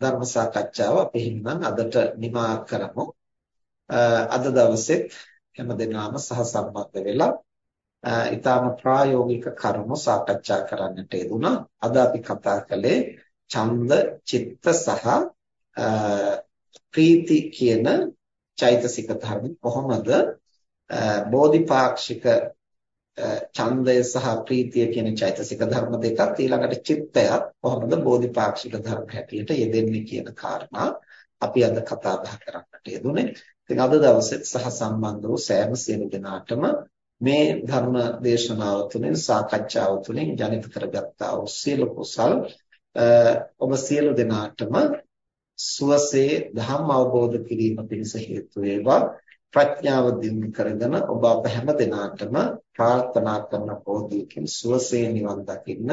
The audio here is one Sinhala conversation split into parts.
ධර්ම සාකච්ඡාව අපි හිමනම් අදට නිමා කරමු. අද දවසෙත් හැමදෙනාම සහසම්බන්ධ වෙලා ඊටාම ප්‍රායෝගික කරුණු සාකච්ඡා කරන්නට යෙදුණා. අද අපි කතා කළේ ඡන්ද, චිත්ත සහ ප්‍රීති කියන චෛතසික ධර්ම කොහොමද බෝධිපාක්ෂික ඡන්දය සහ ප්‍රීතිය කියන චෛතසික ධර්ම දෙකත් ඊළඟට චිත්තයත් කොහොමද බෝධිපාක්ෂික ධර්ම හැටියට යෙදෙන්නේ කියන කාරණා අපි අද කතා බහ කරන්නට යෙදුනේ. ඉතින් අද දවසේ සහ සම්බන්ධ වූ සෑම සියලු දෙනාටම මේ ධර්ම දේශනාව තුළින් සාකච්ඡාව තුළින් ජනිත කරගත්තා වූ සියලු කුසල් ඔබ සියලු දෙනාටම සුවසේ ධම්ම අවබෝධ කිරීම පිණිස හේතු වේවා ප්‍රඥාව දිනු කරගෙන ඔබ අප හැම දිනාටම ප්‍රාර්ථනා කරන පොදීකින් සුවසේ නිවන් දකින්න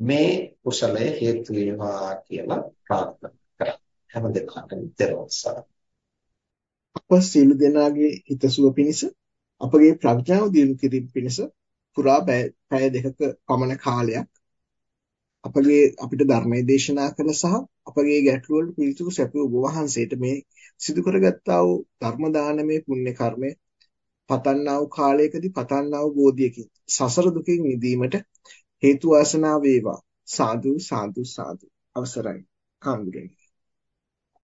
මේ කුසලය හේතු වේවා කියලා ප්‍රාර්ථනා කරා. හැම දිනාටම දරවසන අප සියලු දෙනාගේ හිතසුව පිණිස අපගේ ප්‍රඥාව දිනු කිරීම පිණිස පුරා පැය දෙකක පමණ කාලයක් අපගේ අපිට ධර්මයේ දේශනා කළ සහ අපගේ ගැටළු වලට පිළිතුරු සැපයූ ඔබ වහන්සේට මේ සිදු කරගත්තා වූ ධර්ම දානමේ පුණ්‍ය කර්මය පතන්නා වූ කාලයකදී පතන්නා වූ බෝධියකින් සසර දුකින් මිදීමට හේතු වාසනා වේවා. සාදු සාදු සාදු. අවසරයි. කාන්දුරේ.